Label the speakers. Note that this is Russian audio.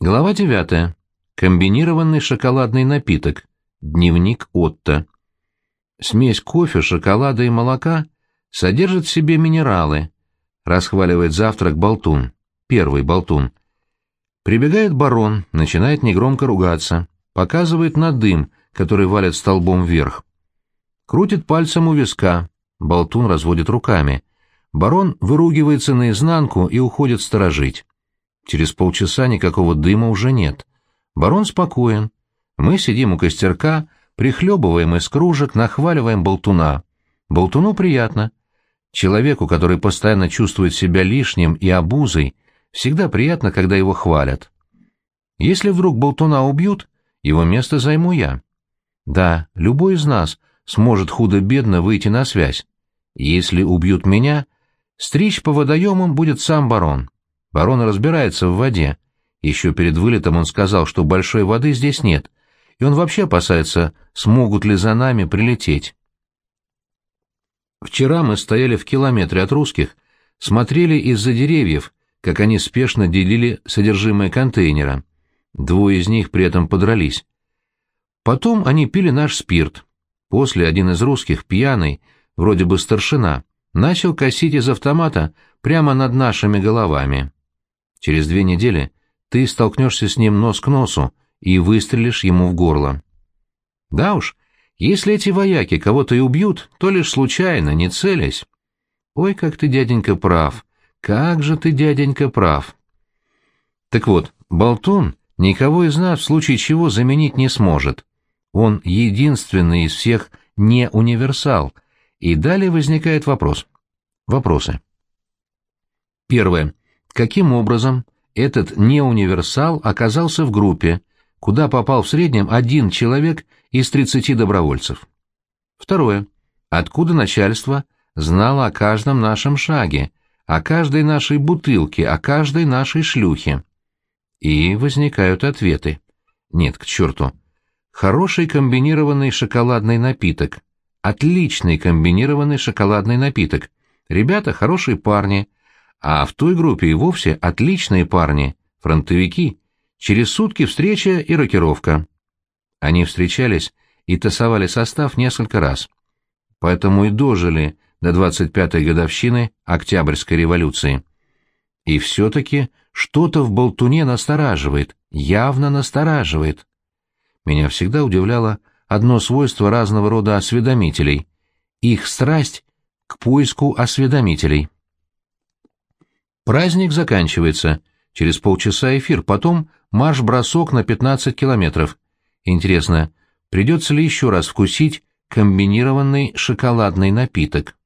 Speaker 1: Глава 9. Комбинированный шоколадный напиток. Дневник Отто. Смесь кофе, шоколада и молока содержит в себе минералы. Расхваливает завтрак болтун. Первый болтун. Прибегает барон, начинает негромко ругаться. Показывает на дым, который валит столбом вверх. Крутит пальцем у виска. Болтун разводит руками. Барон выругивается наизнанку и уходит сторожить. Через полчаса никакого дыма уже нет. Барон спокоен. Мы сидим у костерка, прихлебываем из кружек, нахваливаем болтуна. Болтуну приятно. Человеку, который постоянно чувствует себя лишним и обузой, всегда приятно, когда его хвалят. Если вдруг болтуна убьют, его место займу я. Да, любой из нас сможет худо-бедно выйти на связь. Если убьют меня, стричь по водоемам будет сам барон. Барон разбирается в воде. Еще перед вылетом он сказал, что большой воды здесь нет, и он вообще опасается, смогут ли за нами прилететь. Вчера мы стояли в километре от русских, смотрели из-за деревьев, как они спешно делили содержимое контейнера. Двое из них при этом подрались. Потом они пили наш спирт. После один из русских, пьяный, вроде бы старшина, начал косить из автомата прямо над нашими головами. Через две недели ты столкнешься с ним нос к носу и выстрелишь ему в горло. Да уж, если эти вояки кого-то и убьют, то лишь случайно, не целясь. Ой, как ты, дяденька, прав. Как же ты, дяденька, прав. Так вот, Болтун никого из нас в случае чего заменить не сможет. Он единственный из всех не универсал. И далее возникает вопрос. Вопросы. Первое. Каким образом этот неуниверсал оказался в группе, куда попал в среднем один человек из 30 добровольцев? Второе. Откуда начальство знало о каждом нашем шаге, о каждой нашей бутылке, о каждой нашей шлюхе? И возникают ответы. Нет, к черту. Хороший комбинированный шоколадный напиток. Отличный комбинированный шоколадный напиток. Ребята хорошие парни, а в той группе и вовсе отличные парни, фронтовики. Через сутки встреча и рокировка. Они встречались и тасовали состав несколько раз. Поэтому и дожили до 25-й годовщины Октябрьской революции. И все-таки что-то в болтуне настораживает, явно настораживает. Меня всегда удивляло одно свойство разного рода осведомителей — их страсть к поиску осведомителей. Праздник заканчивается. Через полчаса эфир, потом марш-бросок на 15 километров. Интересно, придется ли еще раз вкусить комбинированный шоколадный напиток?